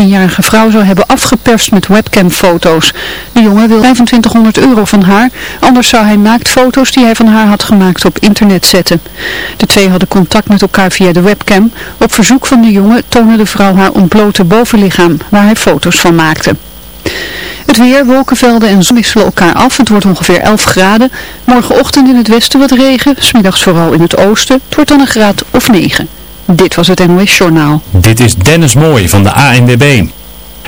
19-jarige vrouw zou hebben afgeperst met webcamfoto's. De jongen wil 2500 euro van haar, anders zou hij naaktfoto's die hij van haar had gemaakt op internet zetten. De twee hadden contact met elkaar via de webcam. Op verzoek van de jongen toonde de vrouw haar ontblote bovenlichaam, waar hij foto's van maakte. Het weer, wolkenvelden en zon wisselen elkaar af. Het wordt ongeveer 11 graden. Morgenochtend in het westen wat regen. Smiddags vooral in het oosten. Het wordt dan een graad of 9. Dit was het NOS Journaal. Dit is Dennis Mooij van de ANWB.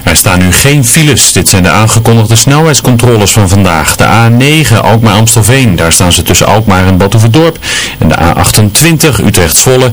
Er staan nu geen files. Dit zijn de aangekondigde snelheidscontroles van vandaag. De A9 Alkmaar-Amstelveen. Daar staan ze tussen Alkmaar en Batuverdorp. En de A28 Utrecht-Volle.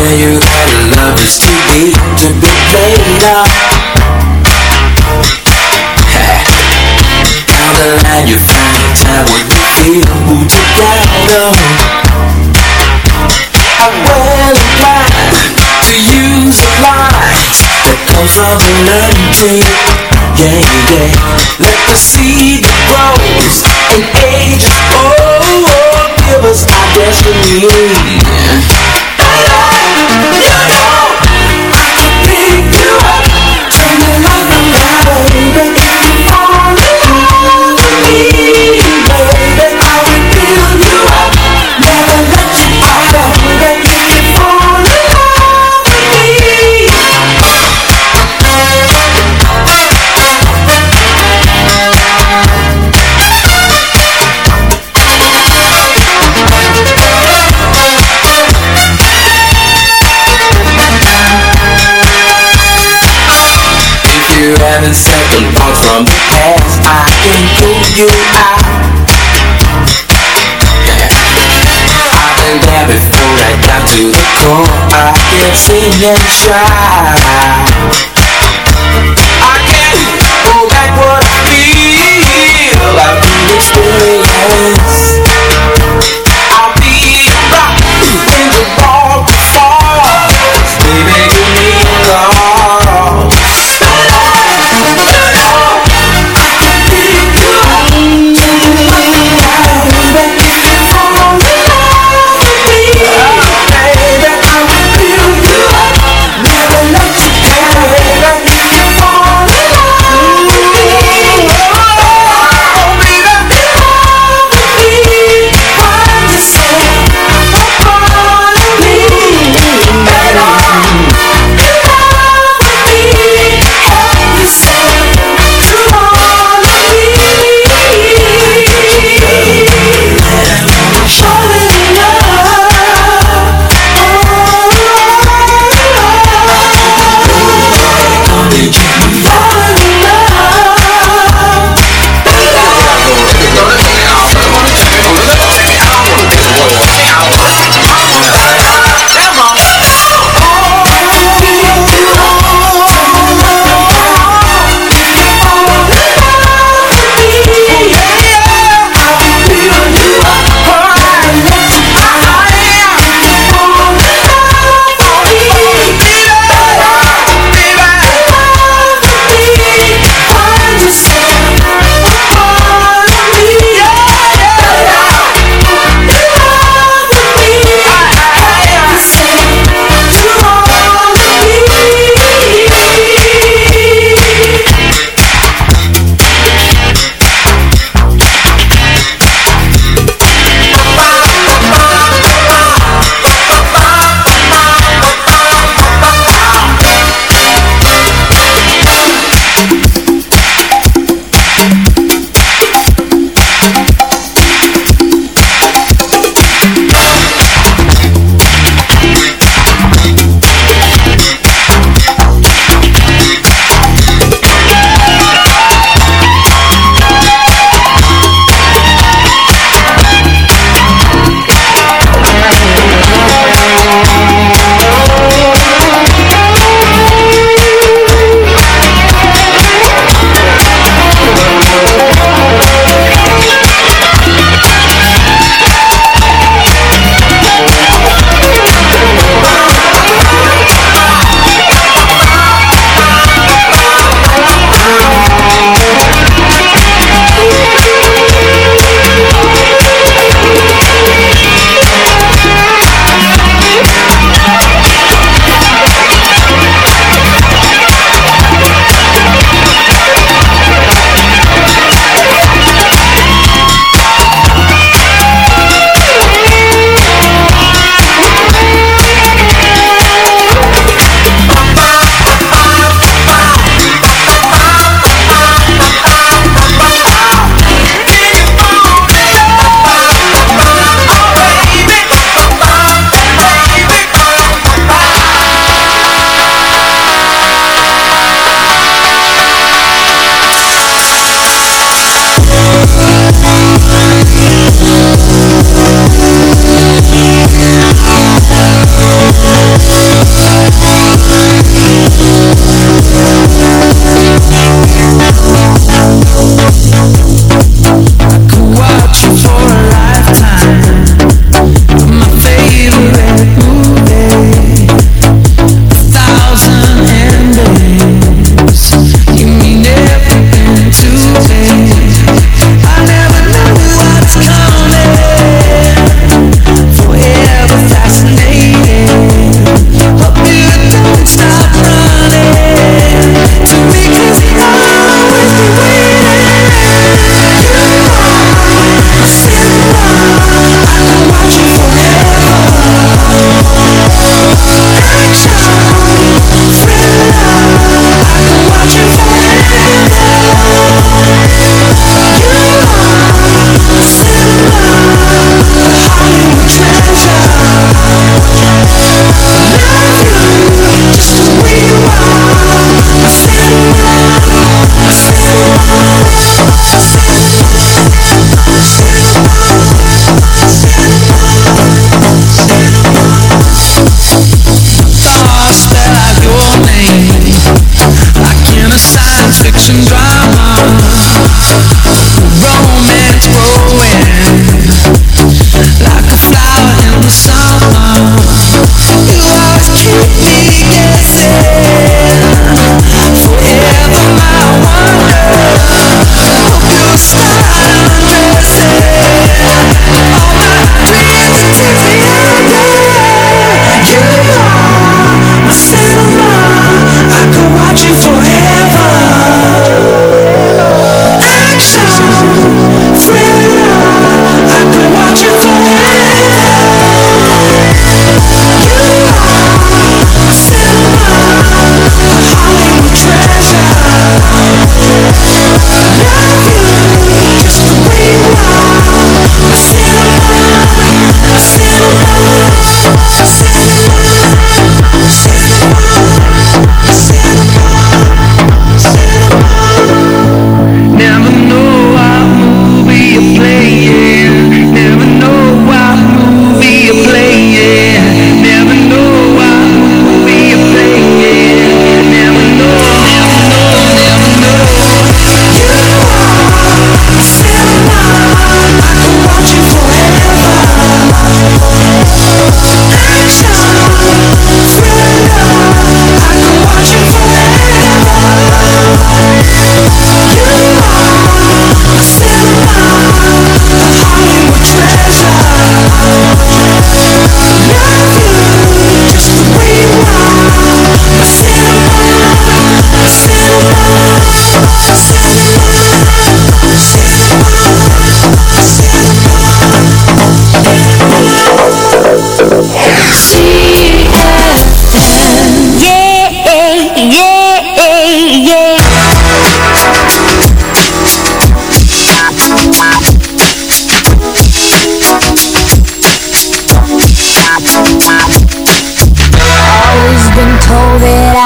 Tell you that love is too deep to be played up. Down the line you find a time when you feel together. I'm well inclined to use a line that comes from eternity. Yeah, yeah. Let the seed that grows in ages. Oh, oh, oh, give us our destiny. You haven't second thoughts from the past, I can pull you out. I've been there before, right down to the core. I can sing and shout.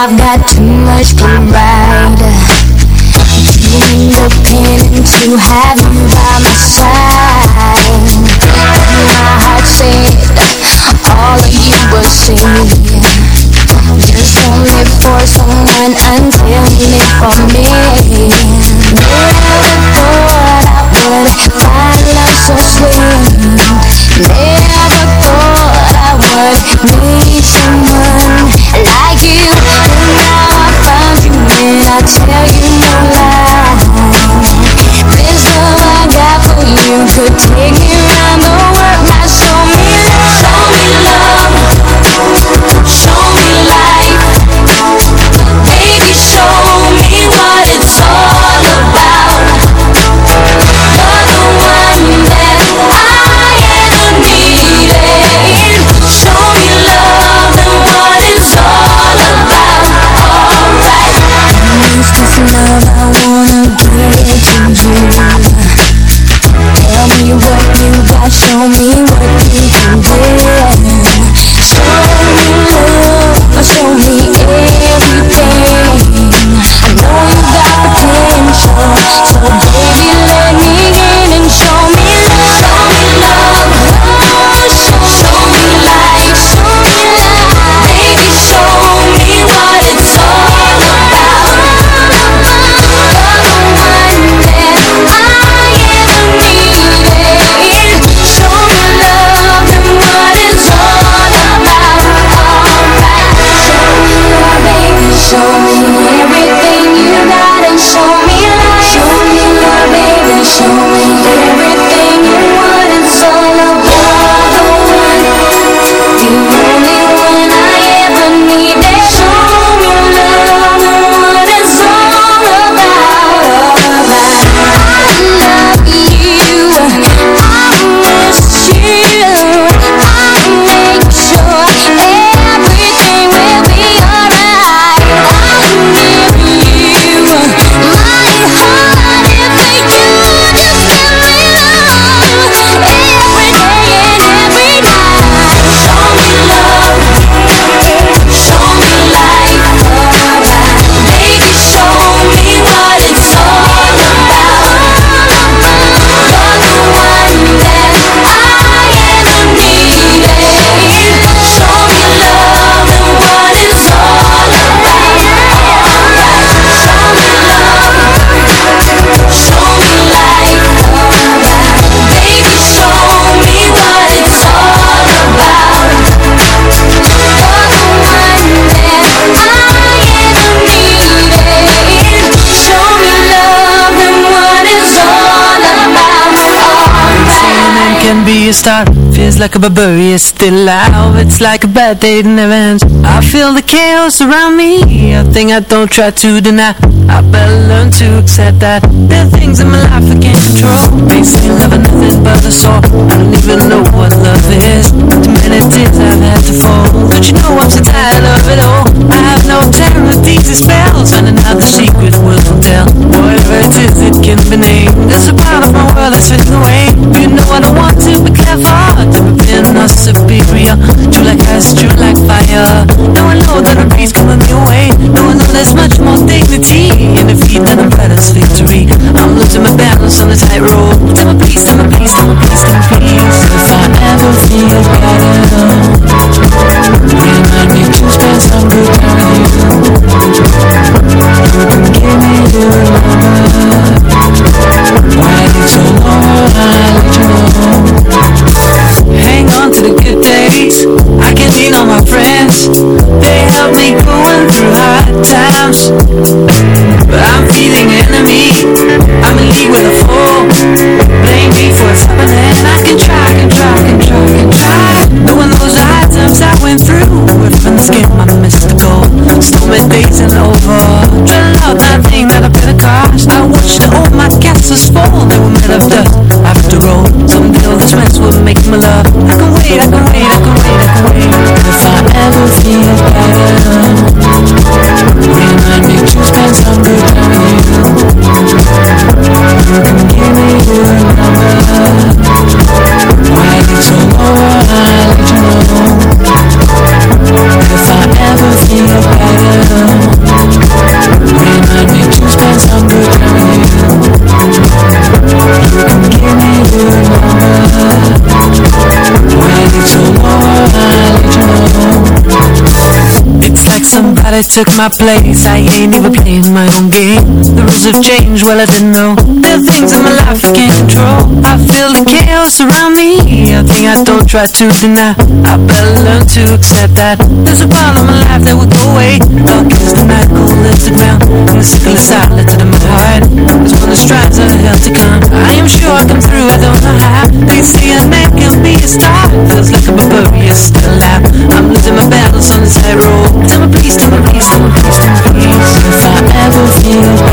I've got start Feels like a barbarian still alive It's like a bad day in never ends I feel the chaos around me A thing I don't try to deny. I better learn to accept that There are things in my life I can't control. Makes me love is nothing but a sore. I don't even know what love is. Too many tears I've had to fall. Don't you know I'm so tired of it all? I have no terror, these spells And another secret will tell. Whatever it is, it can be named. There's a part of my world that's fading away You know they took my place. I ain't even playing my own game. The rules have changed, well I didn't know There are things in my life I can't control. I feel the chaos around me. A thing I don't try to deny. I better learn to accept that. There's a part of my life that will go away. Dark is the night, cold is the ground? And the sickle is silenced in my heart. As one that strives are held to come I am sure I come through, I don't know how. They say a man can be a star. Feels like a barbarian still alive. I'm losing my battles on this high road you.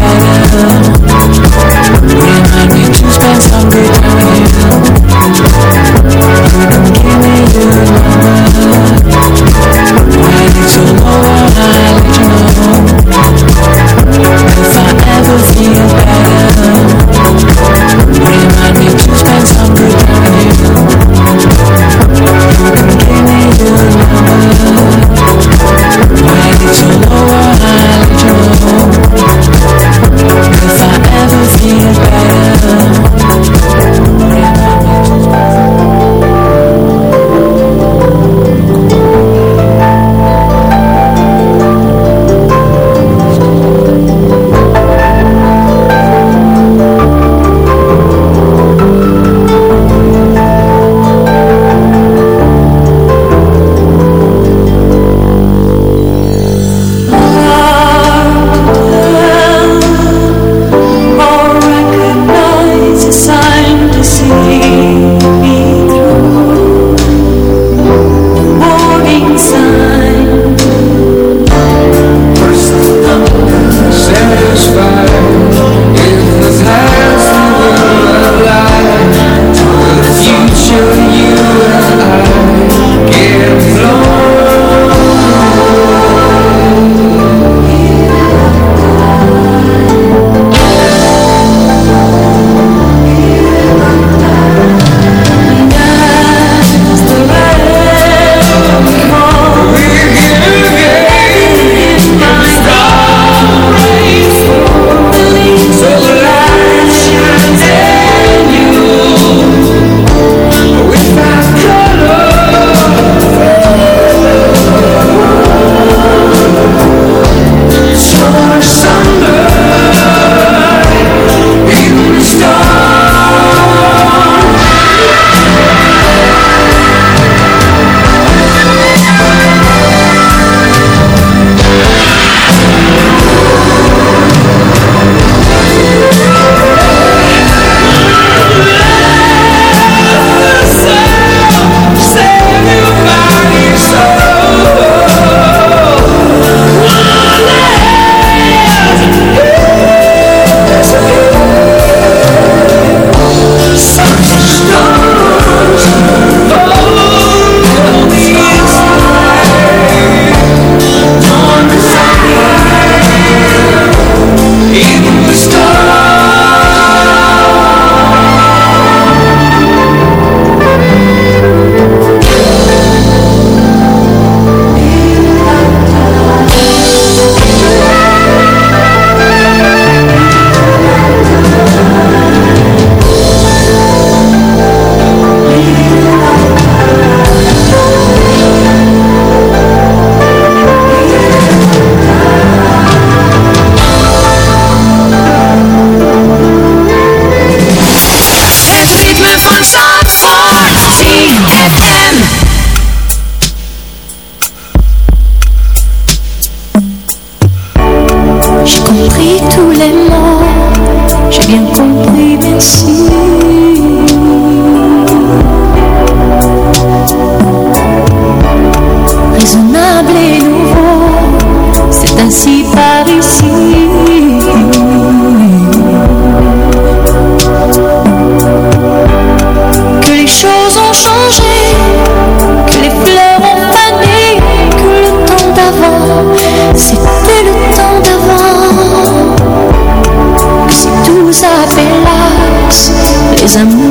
patriotism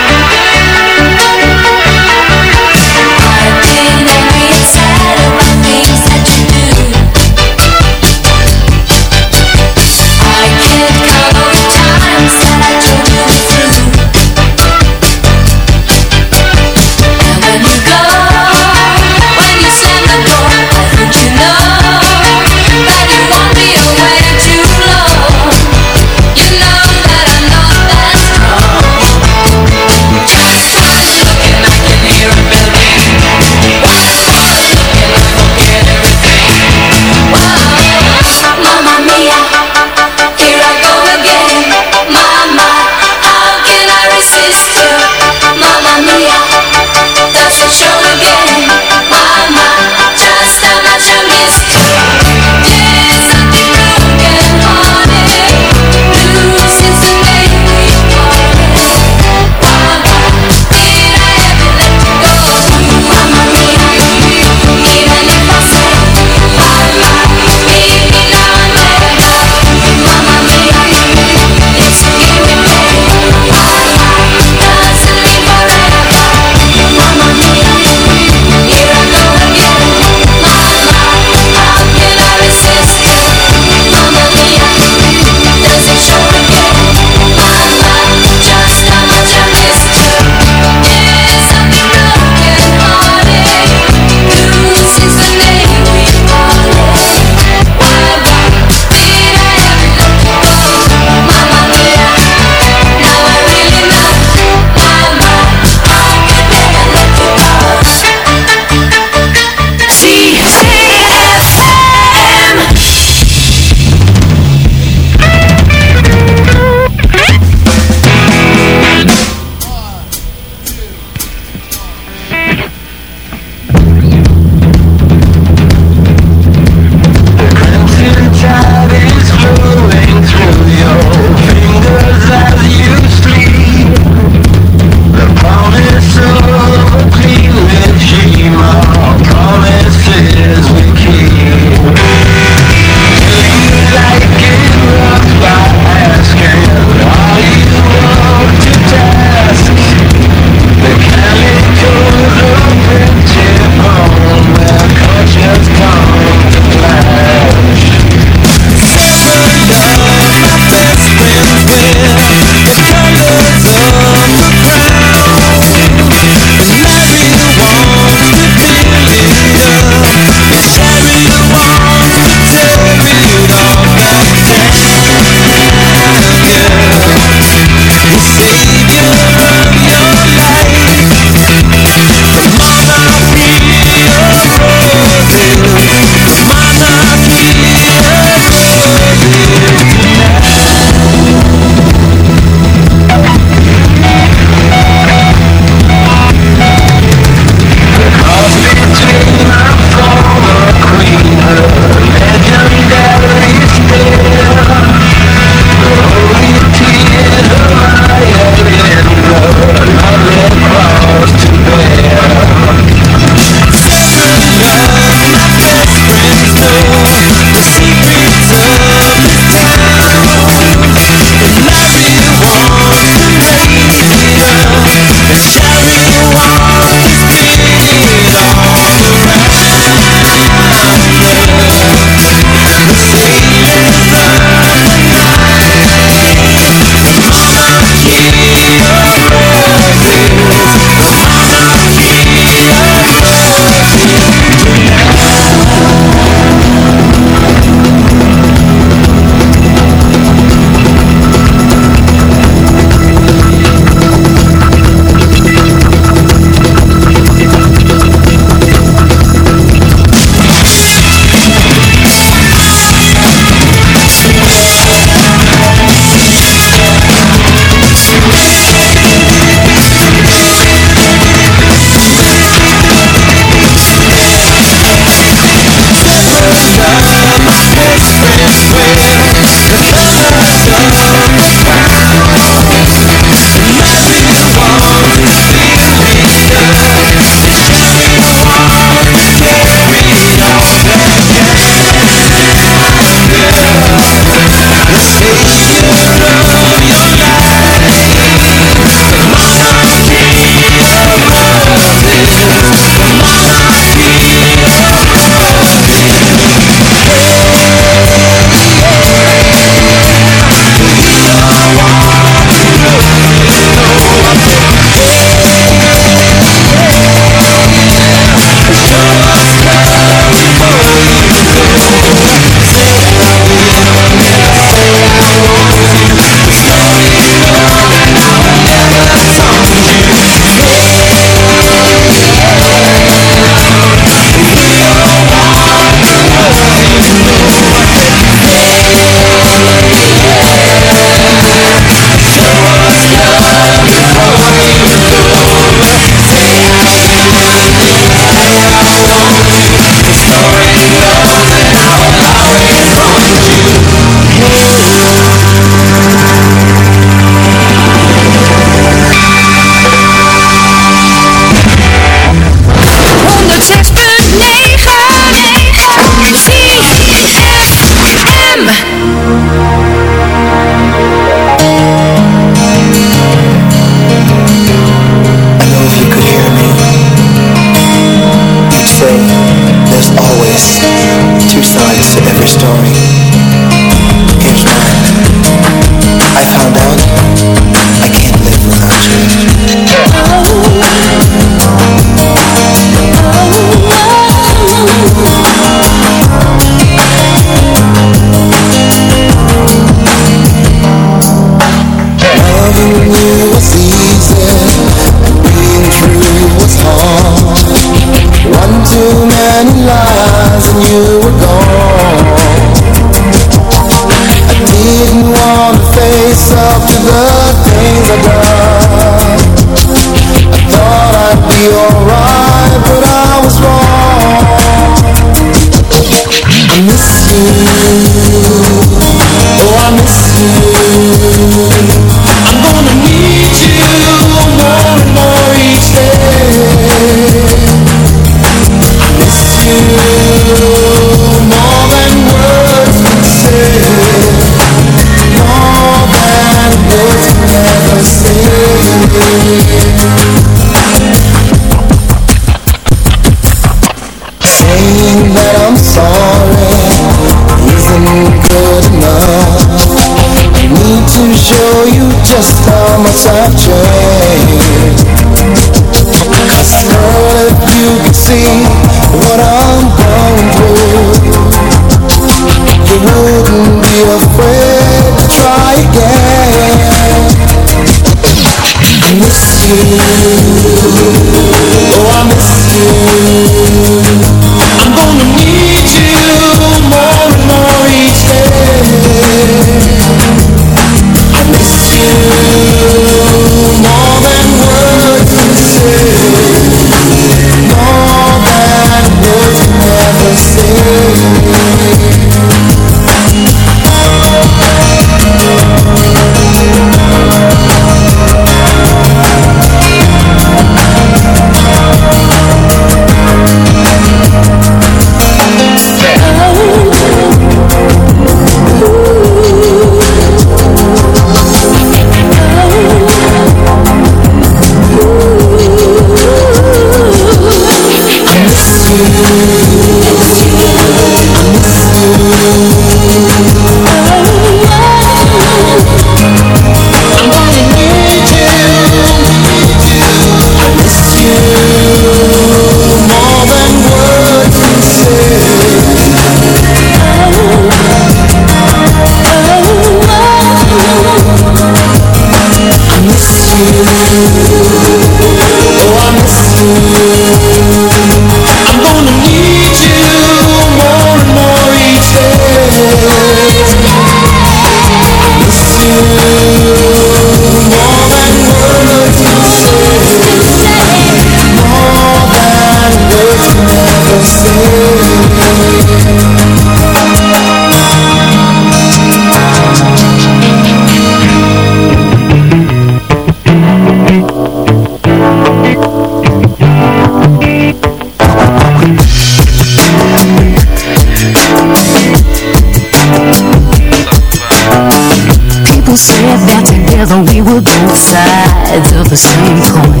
were both sides of the same coin.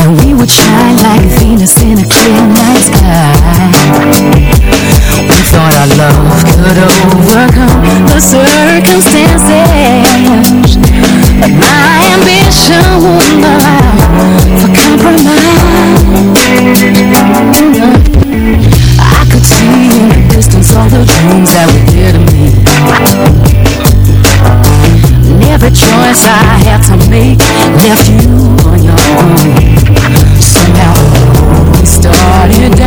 And we would shine like Venus in a clear night sky. We thought our love could overcome the circumstances. But my ambition would not allow for compromise. I could see in the distance all the dreams that we a choice I had to make. Left you on your own. Somehow we started.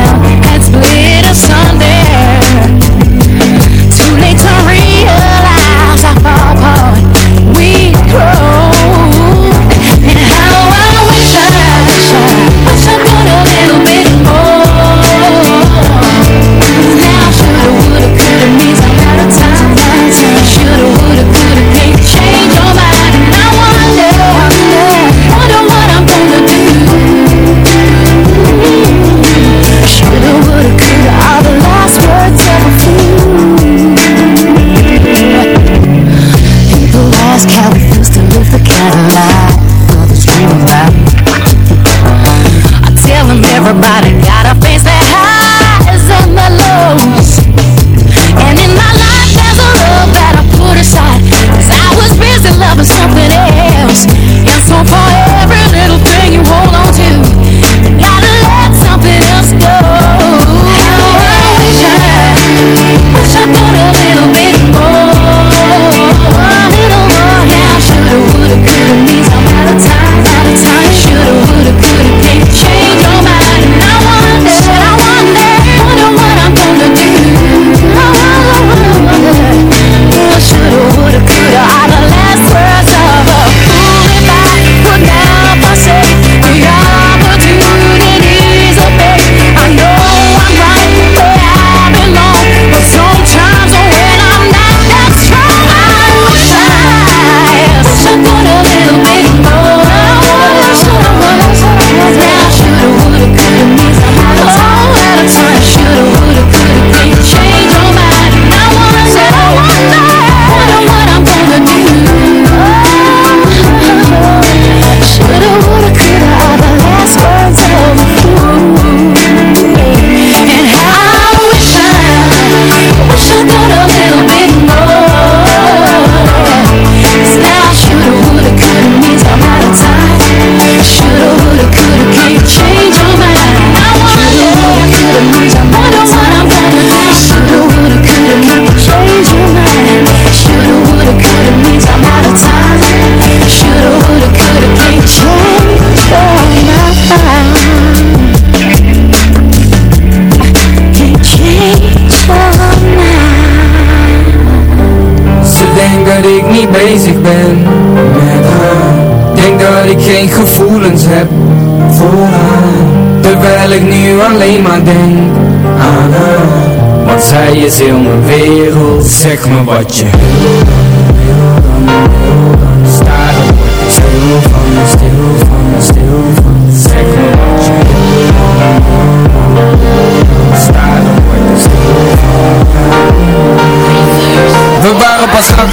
Heb Terwijl ik nu alleen maar denk aan haar. Want zij is heel mijn wereld Zeg me wat je wil. Dan, wil dan Sta word ik stil van, stil van, stil van Zeg me wat je wil. Sta er word ik stil we waren pas acht,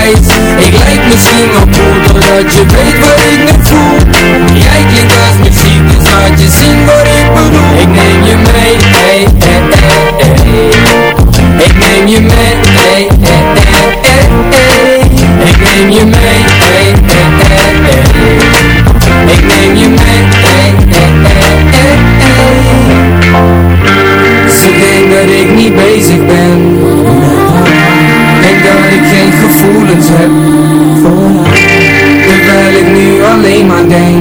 Parijs Ik lijk misschien wel cool Doordat je weet wat ik nu voel Jij klinkt als muziek Dus laat je zien wat ik bedoel Ik neem je mee hey, hey, hey, hey. Ik neem je mee hey, hey, hey, hey, hey. Ik neem je mee hey, hey, hey, hey. Ik neem je mee hey, hey, hey, hey, hey. Ze denkt dat ik niet bezig ben Denk dat ik geen gevoelens heb voor haar. Terwijl ik nu alleen maar denk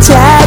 家。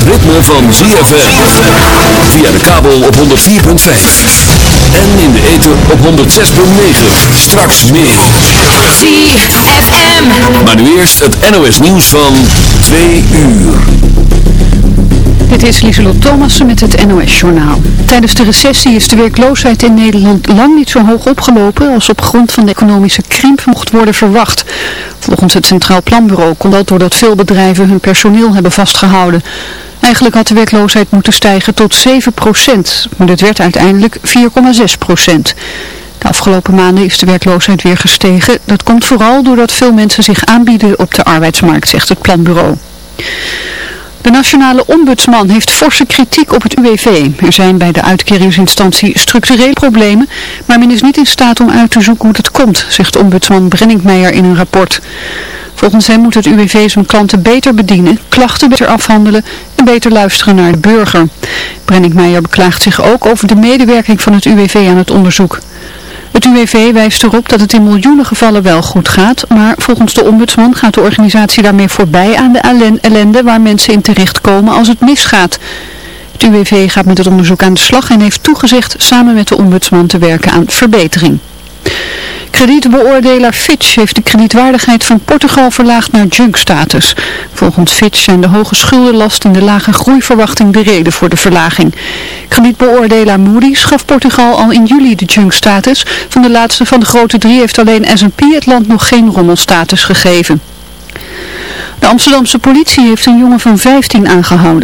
Van ZFM. Via de kabel op 104.5. En in de ether op 106.9. Straks meer. ZFM. Maar nu eerst het NOS nieuws van 2 uur. Dit is Lieselot Thomassen met het NOS-journaal. Tijdens de recessie is de werkloosheid in Nederland lang niet zo hoog opgelopen als op grond van de economische krimp mocht worden verwacht. Volgens het Centraal Planbureau komt dat doordat veel bedrijven hun personeel hebben vastgehouden. Eigenlijk had de werkloosheid moeten stijgen tot 7% maar dit werd uiteindelijk 4,6% De afgelopen maanden is de werkloosheid weer gestegen. Dat komt vooral doordat veel mensen zich aanbieden op de arbeidsmarkt, zegt het planbureau. De nationale ombudsman heeft forse kritiek op het UWV. Er zijn bij de uitkeringsinstantie structurele problemen, maar men is niet in staat om uit te zoeken hoe dat komt, zegt ombudsman Brenningmeijer in een rapport. Volgens hem moet het UWV zijn klanten beter bedienen, klachten beter afhandelen en beter luisteren naar de burger. Brenningmeijer beklaagt zich ook over de medewerking van het UWV aan het onderzoek. Het UWV wijst erop dat het in miljoenen gevallen wel goed gaat, maar volgens de ombudsman gaat de organisatie daarmee voorbij aan de ellende waar mensen in terechtkomen als het misgaat. Het UWV gaat met het onderzoek aan de slag en heeft toegezegd samen met de ombudsman te werken aan verbetering. Kredietbeoordelaar Fitch heeft de kredietwaardigheid van Portugal verlaagd naar junk-status. Volgens Fitch zijn de hoge schuldenlast en de lage groeiverwachting de reden voor de verlaging. Kredietbeoordelaar Moody's gaf Portugal al in juli de junk-status. Van de laatste van de grote drie heeft alleen S&P het land nog geen rommelstatus gegeven. De Amsterdamse politie heeft een jongen van 15 aangehouden.